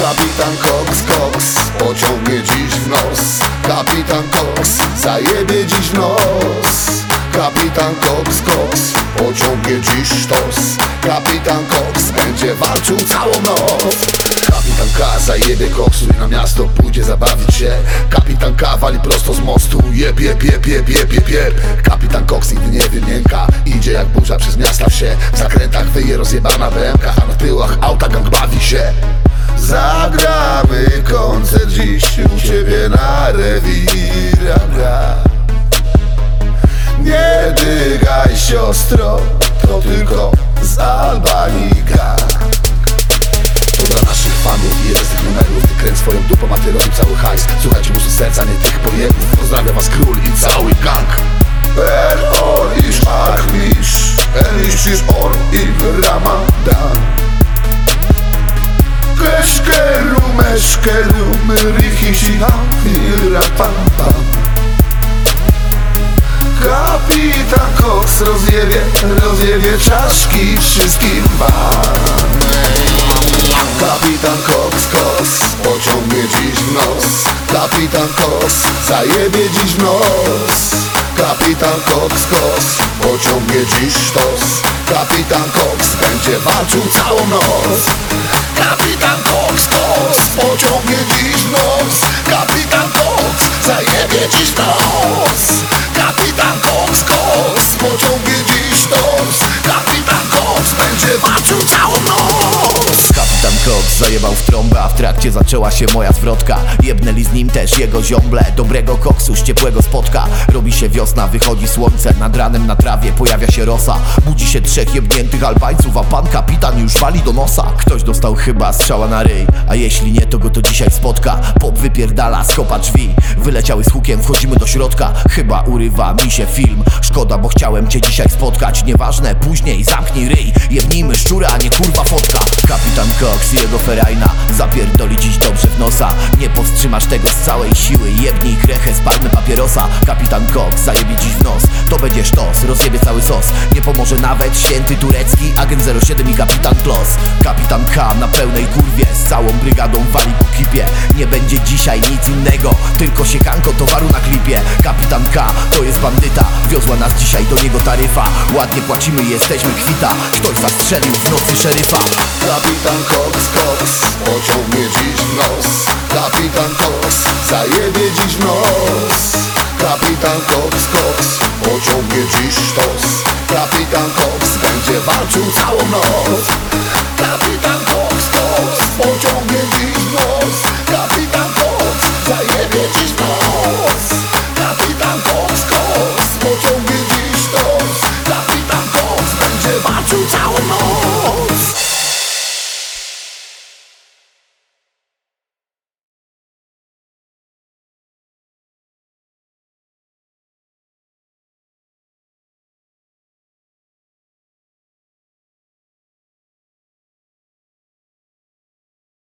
Kapitan Cox, Cox Pociągnie dziś w nos. Kapitan Cox Zajebie dziś nos. Kapitan Cox, Cox Pociągnie dziś sztos. Kapitan Cox Będzie walczył całą noc. Kapitan K zajebie koksu i na miasto pójdzie zabawić się. Kapitan K wali prosto z mostu Jeb, jeb, jeb, jeb, jeb, jeb, jeb. Kapitan Cox nigdy nie wymięka Idzie jak burza przez miasta wsie. W zakrętach wyje rozjebana BMK A na tyłach auta gang bawi się na rewirach Nie dygaj siostro, to tylko z Albanii gang to dla naszych fanów i jeden z tych numerów. Ty kręć swoją dupą, a ty cały hajs. Słuchajcie musu serca, nie tych pojemów Pozdrawia was król i cały gang. El Orish Armish El Ishish Or Il Ramadan Keszkeru meszkeru Myrihishi Il Rapam Pam Kapitan Cox rozjewie, rozjewie czaszki wszystkim wam. Kapitan Cox, Cox pociągnie dziś w nos. Kapitan Cox zajebie dziś w nos. Kapitan Cox, Cox pociągnie dziś sztos Kapitan Cox będzie walczył całą noc. Kapitan Cox, Cox pociągnie dziś nos. Kapitan Cox zajebie dziś nos. Kapitan Cox, Cox pociągnie zajebał w trakcie zaczęła się moja zwrotka. Jebnęli z nim też jego ziomble. Dobrego koksu z ciepłego spotka. Robi się wiosna, wychodzi słońce. Nad ranem na trawie pojawia się rosa. Budzi się trzech jebniętych albańców A pan kapitan już wali do nosa. Ktoś dostał chyba strzała na ryj. A jeśli nie, to go to dzisiaj spotka. Pop wypierdala, skopa drzwi. Wyleciały z hukiem, wchodzimy do środka. Chyba urywa mi się film. Szkoda, bo chciałem cię dzisiaj spotkać. Nieważne, później zamknij ryj. Jebnijmy szczury, a nie kurwa fotka Kapitan Cox i jego ferajna. Zapierdoli dziś dobrze w nosa. Nie powstrzymasz tego z całej siły. Jebnij krechę, spalmy papierosa. Kapitan Cox zajebie dziś w nos. To będzie sztos, rozjebie cały sos. Nie pomoże nawet święty turecki Agent 07 i kapitan Klos. Kapitan K na pełnej kurwie Z całą brygadą wali po kipie Nie będzie dzisiaj nic innego Tylko siekanko towaru na klipie. Kapitan K to jest bandyta Wiozła nas dzisiaj do niego taryfa. Ładnie płacimy, jesteśmy kwita. Ktoś zastrzelił w nocy szeryfa. Kapitan Kapitan Koks, Koks Pociągnie dziś w nos. Kapitan Koks Zajebie dziś w nos. Kapitan Koks, Koks Pociągnie dziś sztos Kapitan Koks Będzie walczył całą noc. Kapitan Koks, Koks Pociągnie dziś w nos. Kapitan Koks Zajebie dziś w nos. Kapitan Koks, Koks Pociągnie dziś sztos Kapitan Koks Będzie walczył całą noc.